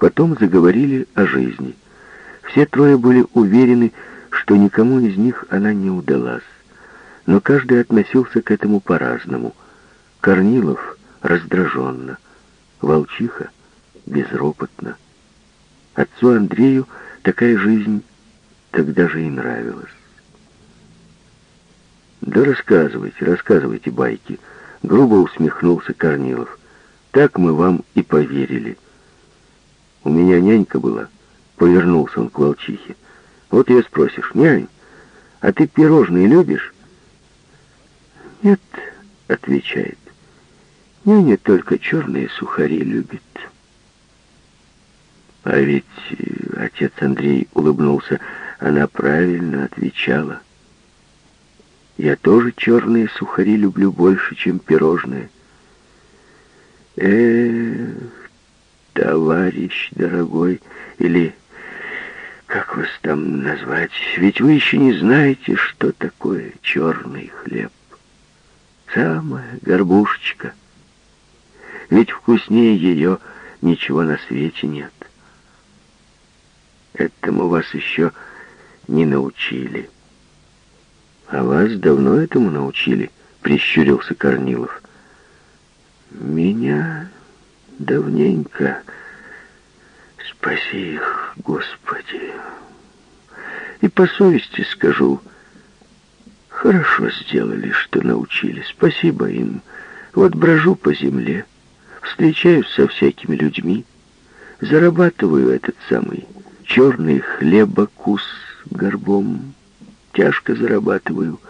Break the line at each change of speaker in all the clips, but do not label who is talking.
Потом заговорили о жизни. Все трое были уверены, что никому из них она не удалась. Но каждый относился к этому по-разному. Корнилов раздраженно, Волчиха безропотно. Отцу Андрею такая жизнь тогда же и нравилась. «Да рассказывайте, рассказывайте байки», — грубо усмехнулся Корнилов. «Так мы вам и поверили». «У меня нянька была», — повернулся он к волчихе. «Вот ее спросишь, нянь, а ты пирожные любишь?» «Нет», — отвечает, — «няня только черные сухари любит». А ведь э, отец Андрей улыбнулся, она правильно отвечала. Я тоже черные сухари люблю больше, чем пирожные. Эх, товарищ дорогой, или как вас там назвать, ведь вы еще не знаете, что такое черный хлеб. Самая горбушечка. Ведь вкуснее ее ничего на свете нет. Этому вас еще не научили. А вас давно этому научили, прищурился Корнилов. Меня давненько. Спаси их, Господи. И по совести скажу, хорошо сделали, что научили. Спасибо им. Вот брожу по земле, встречаюсь со всякими людьми, зарабатываю этот самый черный хлебокус горбом. Тяжко зарабатываю,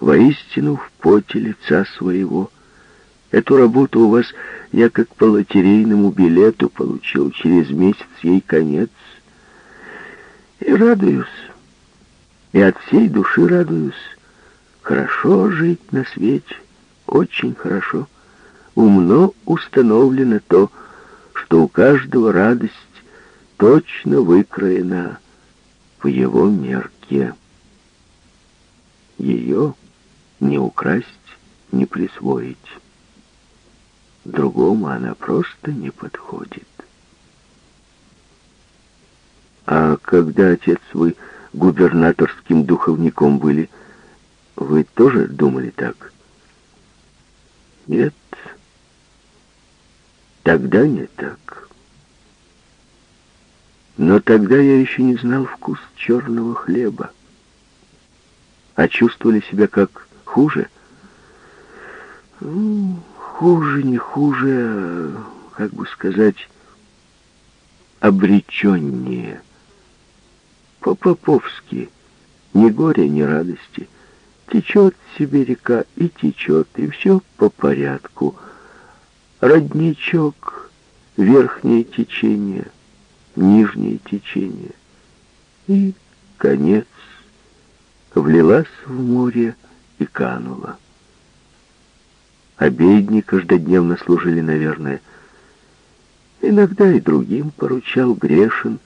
воистину в поте лица своего. Эту работу у вас я как по лотерейному билету получил, через месяц ей конец. И радуюсь, и от всей души радуюсь. Хорошо жить на свете, очень хорошо. Умно установлено то, что у каждого радость точно выкроена в его мерке. Ее не украсть, не присвоить. Другому она просто не подходит. А когда, отец, вы губернаторским духовником были, вы тоже думали так? Нет, тогда не так. Но тогда я еще не знал вкус черного хлеба. А чувствовали себя как хуже? Ну, хуже, не хуже, как бы сказать, обреченнее. По-поповски, ни горя, ни радости. Течет себе река и течет, и все по порядку. Родничок, верхнее течение — нижнее течение. И конец влилась в море и канула. Обедни каждодневно служили, наверное. Иногда и другим поручал грешен,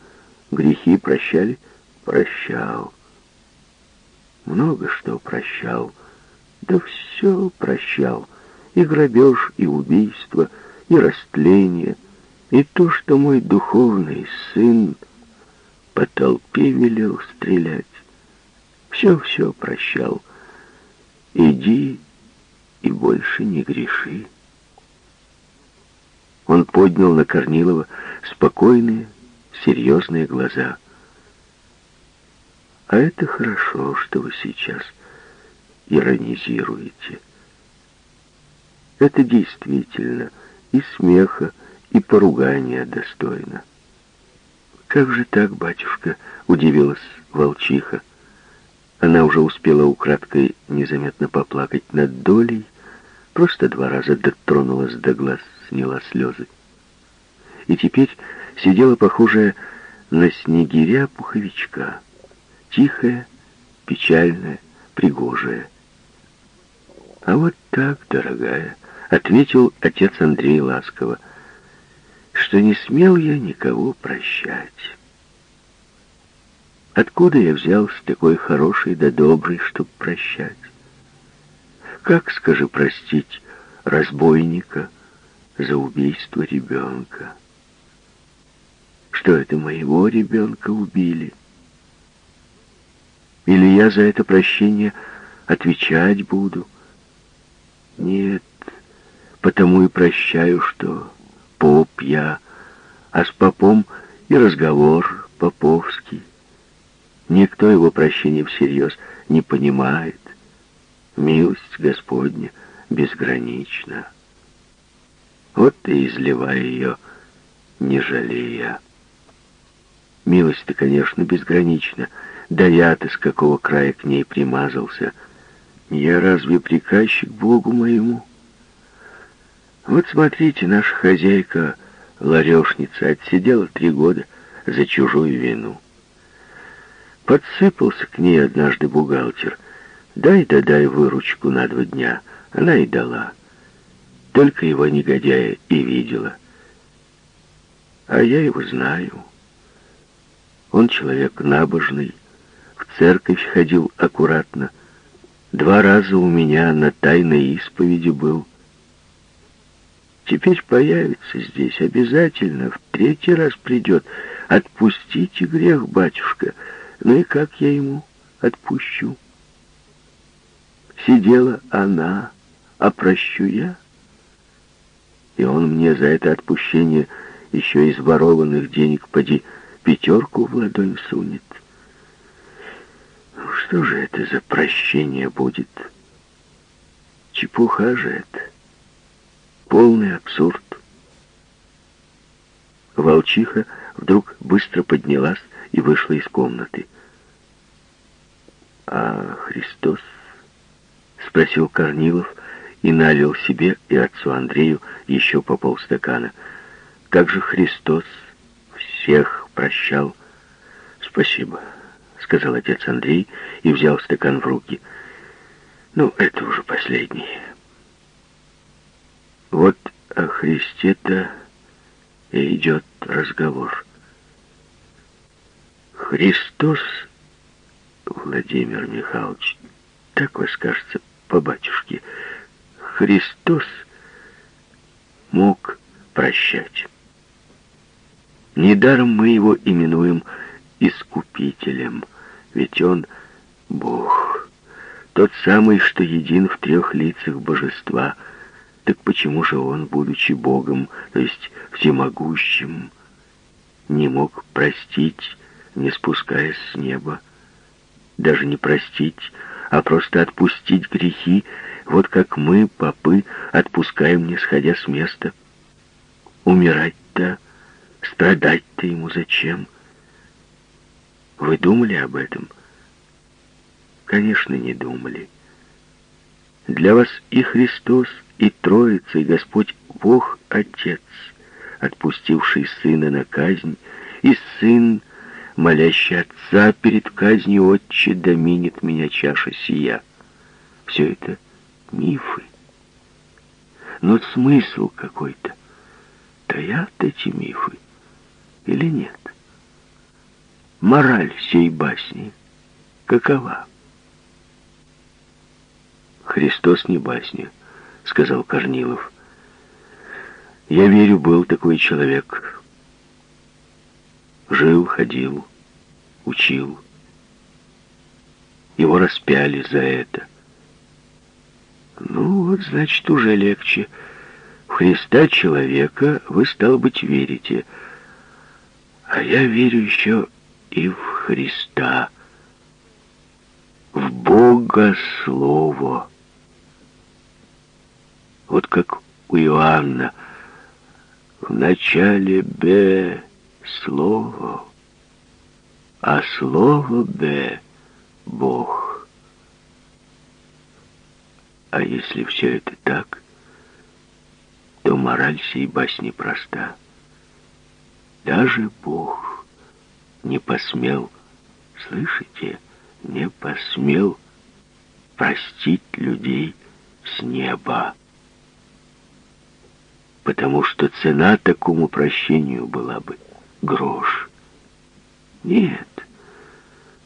грехи прощали, прощал. Много что прощал, да все прощал, и грабеж, и убийство, и растление — и то, что мой духовный сын по толпе велел стрелять, все-все прощал. Иди и больше не греши. Он поднял на Корнилова спокойные, серьезные глаза. А это хорошо, что вы сейчас иронизируете. Это действительно и смеха, и поругания достойно. «Как же так, батюшка?» — удивилась волчиха. Она уже успела украдкой незаметно поплакать над долей, просто два раза дотронулась до глаз, сняла слезы. И теперь сидела похожая на снегиря-пуховичка, тихая, печальная, пригожая. «А вот так, дорогая», — ответил отец Андрей ласково, — что не смел я никого прощать. Откуда я взялся такой хороший да добрый, чтоб прощать? Как, скажи, простить разбойника за убийство ребенка? что это моего ребенка убили. Или я за это прощение отвечать буду? Нет, потому и прощаю, что поп я, а с попом и разговор поповский. Никто его прощения всерьез не понимает. Милость Господня безгранична. Вот и изливай ее, не жалея. Милость-то, конечно, безгранична, да я-то с какого края к ней примазался. Я разве приказчик Богу моему? Вот смотрите, наша хозяйка, ларешница, отсидела три года за чужую вину. Подсыпался к ней однажды бухгалтер. Дай да дай выручку на два дня. Она и дала. Только его негодяя и видела. А я его знаю. Он человек набожный, в церковь ходил аккуратно. Два раза у меня на тайной исповеди был. Теперь появится здесь обязательно, в третий раз придет. Отпустите грех, батюшка. Ну и как я ему отпущу? Сидела она, а прощу я? И он мне за это отпущение еще из ворованных денег поди пятерку в ладонь сунет. Ну, что же это за прощение будет? Чепуха же это. Полный абсурд. Волчиха вдруг быстро поднялась и вышла из комнаты. «А Христос?» — спросил Корнилов и налил себе и отцу Андрею еще по полстакана. «Как же Христос всех прощал?» «Спасибо», — сказал отец Андрей и взял стакан в руки. «Ну, это уже последний». Вот о Христе-то и идет разговор. Христос, Владимир Михайлович, так вас кажется по батюшке, Христос мог прощать. Недаром мы его именуем Искупителем, ведь он Бог, тот самый, что един в трех лицах божества — так почему же он, будучи Богом, то есть всемогущим, не мог простить, не спускаясь с неба? Даже не простить, а просто отпустить грехи, вот как мы, попы, отпускаем, не сходя с места. Умирать-то, страдать-то ему зачем? Вы думали об этом? Конечно, не думали. Для вас и Христос, и Троица, и Господь Бог Отец, отпустивший Сына на казнь, и Сын, молящий Отца перед казнью Отче, доминит меня чаша сия. Все это мифы. Но смысл какой-то. Таят эти мифы или нет? Мораль всей басни какова? Христос не басня сказал Корнилов. Я верю, был такой человек. Жил, ходил, учил. Его распяли за это. Ну вот, значит, уже легче. В Христа человека вы, стало быть, верите. А я верю еще и в Христа, в Бога Слово вот как у Иоанна. В начале Б слово, а слово Б — Бог. А если все это так, то мораль сей басни проста. Даже Бог не посмел, слышите, не посмел простить людей с неба потому что цена такому прощению была бы грош. Нет,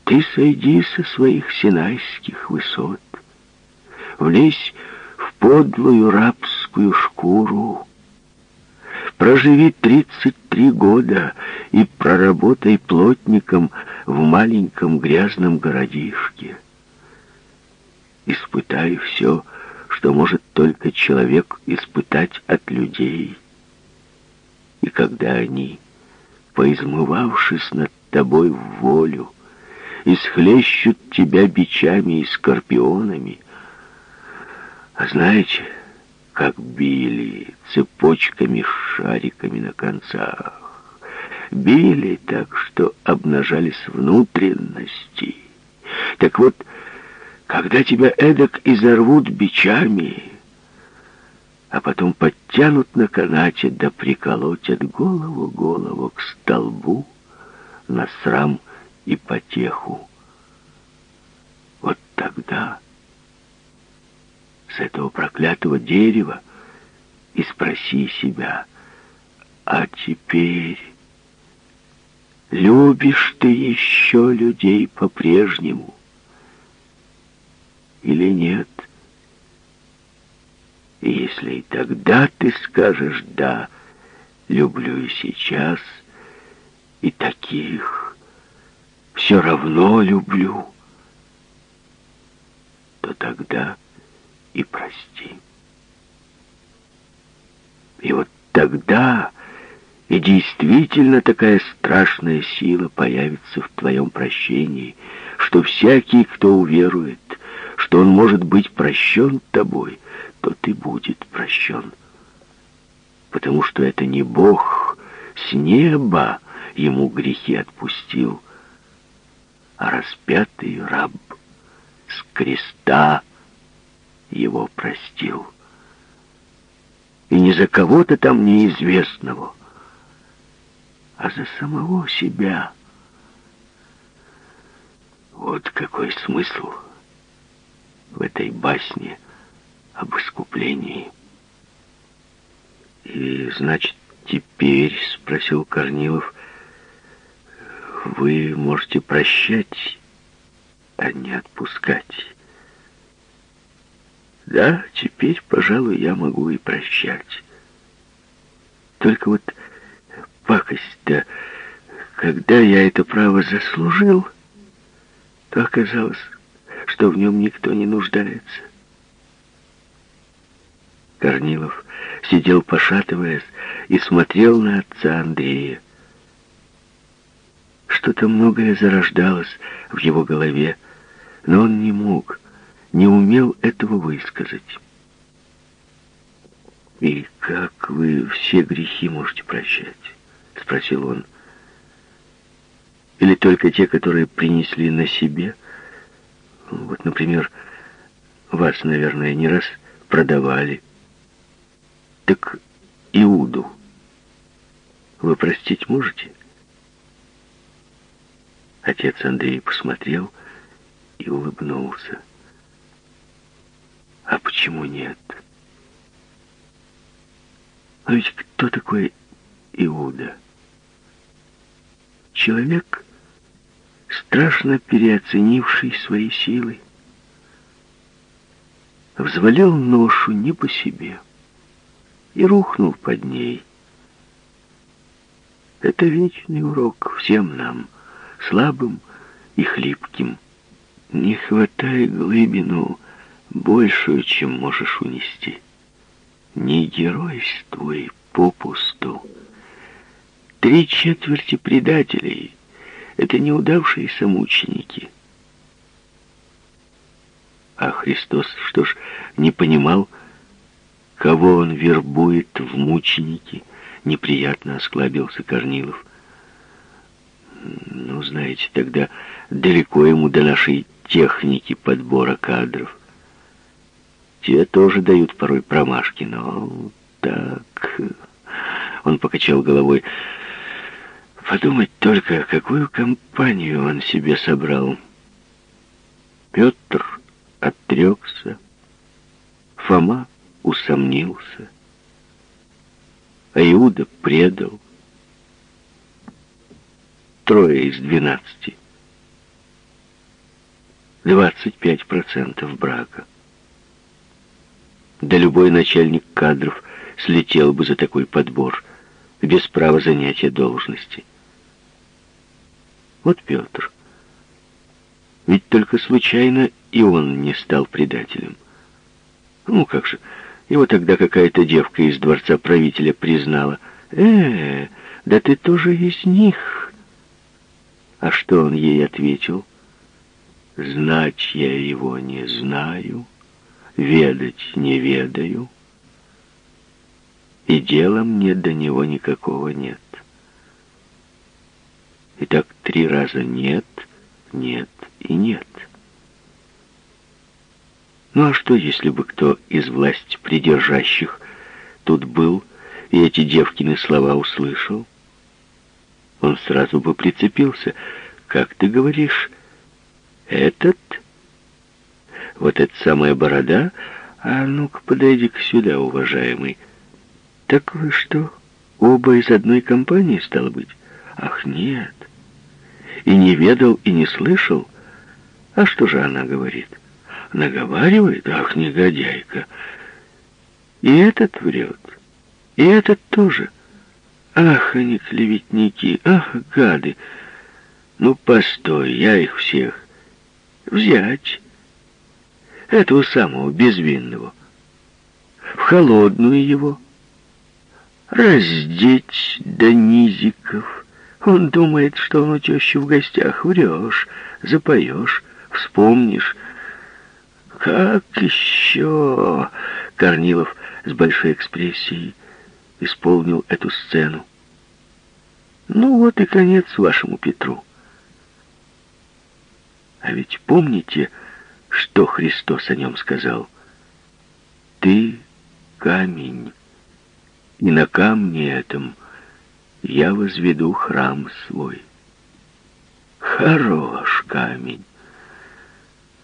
ты сойди со своих синайских высот, влезь в подлую рабскую шкуру, Проживи 33 года и проработай плотником в маленьком грязном городишке. Испытай все, что может только человек испытать от людей. И когда они, поизмывавшись над тобой в волю, исхлещут тебя бичами и скорпионами, а знаете, как били цепочками с шариками на концах. Били так, что обнажались внутренности. Так вот, когда тебя эдак изорвут бичами, а потом подтянут на канате да приколотят голову-голову к столбу на срам и потеху, вот тогда с этого проклятого дерева и спроси себя, а теперь любишь ты еще людей по-прежнему или нет? И если и тогда ты скажешь «да», люблю и сейчас, и таких все равно люблю, то тогда и прости. И вот тогда и действительно такая страшная сила появится в твоем прощении, что всякий, кто уверует, что он может быть прощен тобой, то ты будет прощен. Потому что это не Бог с неба ему грехи отпустил, а распятый раб с креста его простил. И не за кого-то там неизвестного, а за самого себя. Вот какой смысл в этой басне об искуплении. «И, значит, теперь, — спросил Корнилов, — вы можете прощать, а не отпускать?» Да, теперь, пожалуй, я могу и прощать. Только вот пакость-то, когда я это право заслужил, то оказалось, что в нем никто не нуждается. Корнилов сидел, пошатываясь, и смотрел на отца Андрея. Что-то многое зарождалось в его голове, но он не мог не умел этого высказать. «И как вы все грехи можете прощать?» — спросил он. «Или только те, которые принесли на себе? Вот, например, вас, наверное, не раз продавали. Так Иуду вы простить можете?» Отец Андрей посмотрел и улыбнулся. А почему нет? А ведь кто такой Иуда? Человек, страшно переоценивший свои силы, взвалил ношу не по себе и рухнул под ней. Это вечный урок всем нам, слабым и хлипким. Не хватай глыбину, большую, чем можешь унести. Не геройствуй попусту. Три четверти предателей — это неудавшиеся мученики. А Христос, что ж, не понимал, кого он вербует в мученики, неприятно осклабился Корнилов. Ну, знаете, тогда далеко ему до нашей техники подбора кадров. Те тоже дают порой промашки, но так... Он покачал головой. Подумать только, какую компанию он себе собрал. Петр отрекся, Фома усомнился, а Иуда предал. Трое из двенадцати. Двадцать пять процентов брака. Да любой начальник кадров слетел бы за такой подбор. без права занятия должности. Вот Петр. Ведь только случайно и он не стал предателем. Ну как же, его тогда какая-то девка из дворца правителя признала. «Э, да ты тоже из них!» А что он ей ответил? «Знать я его не знаю, ведать не ведаю, и дела мне до него никакого нет». Итак, три раза «нет», «нет» и «нет». Ну а что, если бы кто из власти придержащих тут был и эти девкины слова услышал? Он сразу бы прицепился. Как ты говоришь, этот? Вот эта самая борода? А ну-ка, подойди-ка сюда, уважаемый. Так вы что, оба из одной компании, стало быть? Ах, нет. И не ведал, и не слышал? А что же она говорит? — Наговаривает? Ах, негодяйка. И этот врет. И этот тоже. Ах, они клеветники, ах, гады. Ну, постой, я их всех. Взять. Этого самого безвинного. В холодную его. Раздеть до низиков. Он думает, что он у тещи в гостях. Врешь, запоешь, вспомнишь, «Как еще?» Корнилов с большой экспрессией исполнил эту сцену. «Ну вот и конец вашему Петру». А ведь помните, что Христос о нем сказал? «Ты камень, и на камне этом я возведу храм свой». Хорош камень.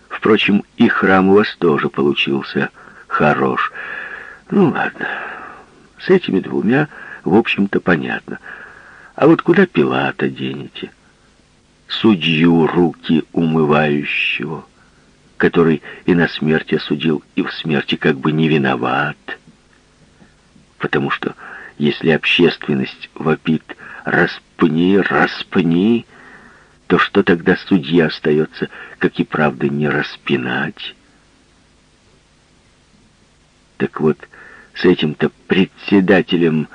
Впрочем, и храм у вас тоже получился хорош. Ну, ладно, с этими двумя, в общем-то, понятно. А вот куда Пилата денете? Судью руки умывающего, который и на смерть осудил, и в смерти как бы не виноват. Потому что если общественность вопит «распни, распни», то что тогда судья остается, как и правда, не распинать? Так вот, с этим-то председателем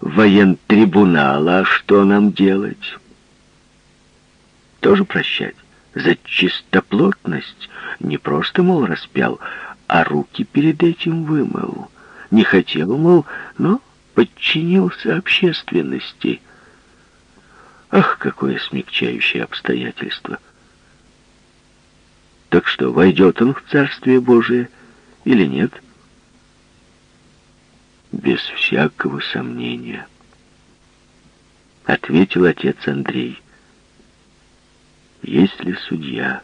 воентрибунала что нам делать? Тоже прощать? За чистоплотность не просто, мол, распял, а руки перед этим вымыл. Не хотел, мол, но подчинился общественности — Ах, какое смягчающее обстоятельство! Так что, войдет он в Царствие Божие или нет? Без всякого сомнения, ответил отец Андрей. Если судья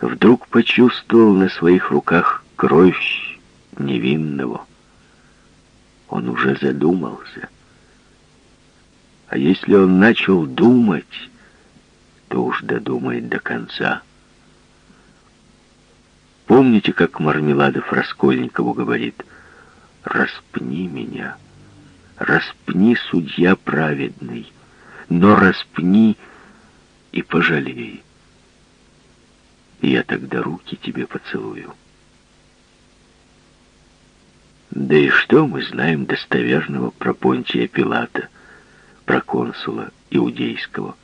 вдруг почувствовал на своих руках кровь невинного, он уже задумался — а если он начал думать, то уж додумает до конца. Помните, как Мармеладов Раскольникову говорит, «Распни меня, распни, судья праведный, но распни и пожалей, я тогда руки тебе поцелую». Да и что мы знаем достоверного про Понтия Пилата? проконсула иудейского.